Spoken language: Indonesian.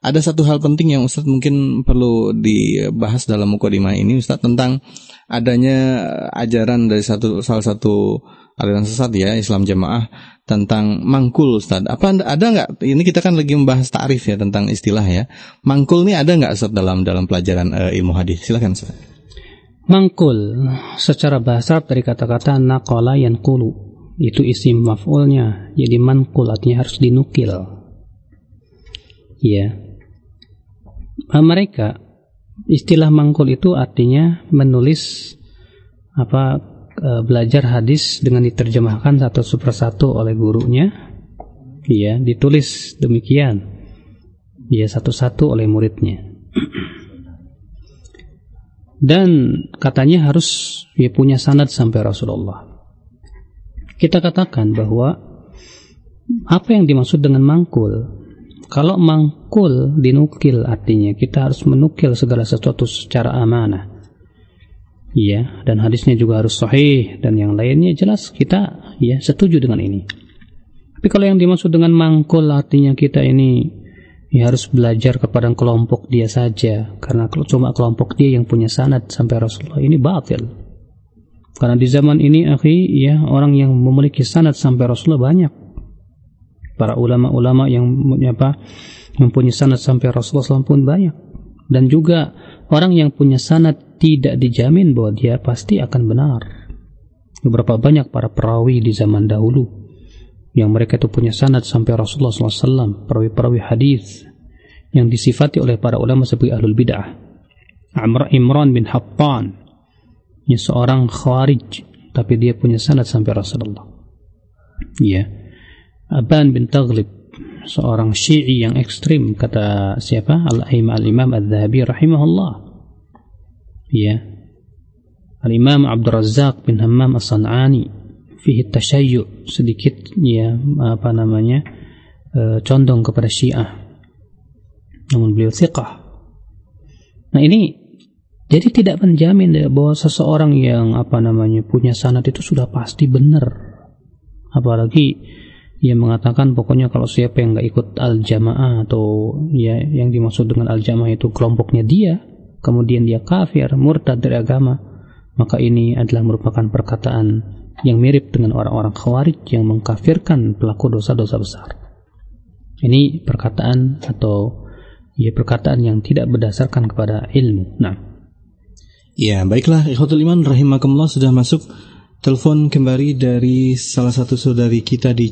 ada satu hal penting yang Ustadz mungkin perlu dibahas dalam mukadimah ini Ustadz tentang adanya ajaran dari satu salah satu aliran sesat ya Islam Jamaah tentang mangkul Ustadz. Apa ada nggak? Ini kita kan lagi membahas tarif ya tentang istilah ya. Mangkul ini ada nggak Ustadz dalam dalam pelajaran uh, ilmu hadis? Silakan Ustadz. Mangkul secara bahasa dari kata-kata nakola yang kulu itu isim maf'ulnya jadi mankul artinya harus dinukil ya mereka istilah mangkul itu artinya menulis apa e, belajar hadis dengan diterjemahkan satu persatu oleh gurunya. Ya ditulis demikian. Ya satu-satu oleh muridnya. Dan katanya harus ya punya sanad sampai Rasulullah. Kita katakan bahwa apa yang dimaksud dengan mangkul? Kalau mangkul dinukil artinya kita harus menukil segala sesuatu secara amanah Iya, dan hadisnya juga harus sahih dan yang lainnya jelas kita ya setuju dengan ini. Tapi kalau yang dimaksud dengan mangkul artinya kita ini ya harus belajar kepada kelompok dia saja karena kalau cuma kelompok dia yang punya sanad sampai Rasulullah ini batil. Karena di zaman ini akhi ya orang yang memiliki sanad sampai Rasulullah banyak. Para ulama-ulama yang apa mempunyai sanad sampai Rasulullah SAW pun banyak. Dan juga orang yang punya sanad tidak dijamin bahwa dia pasti akan benar. Beberapa banyak para perawi di zaman dahulu yang mereka itu punya sanad sampai Rasulullah SAW, perawi-perawi hadis yang disifati oleh para ulama sebagai ahlul bid'ah. Amr Imran bin Hattan ini seorang khawarij tapi dia punya sanad sampai Rasulullah ya Aban bin Taghlib seorang syi'i yang ekstrim kata siapa? Al-imam al-imam al-dhahabi rahimahullah. Ya. Al-imam Abdul Razak bin Hammam as-San'ani fihi tashayyu sedikit ya apa namanya e, condong kepada syiah. Namun beliau thiqah. Nah ini jadi tidak menjamin ya, bahwa seseorang yang apa namanya punya sanad itu sudah pasti benar. Apalagi ia mengatakan pokoknya kalau siapa yang nggak ikut al jamaah atau ya yang dimaksud dengan al jamaah itu kelompoknya dia, kemudian dia kafir, murtad dari agama, maka ini adalah merupakan perkataan yang mirip dengan orang-orang khawarij yang mengkafirkan pelaku dosa-dosa besar. Ini perkataan atau ya perkataan yang tidak berdasarkan kepada ilmu. Nah, Ya, baiklah ikhwatul iman rahimakumullah sudah masuk telepon kembali dari salah satu saudari kita di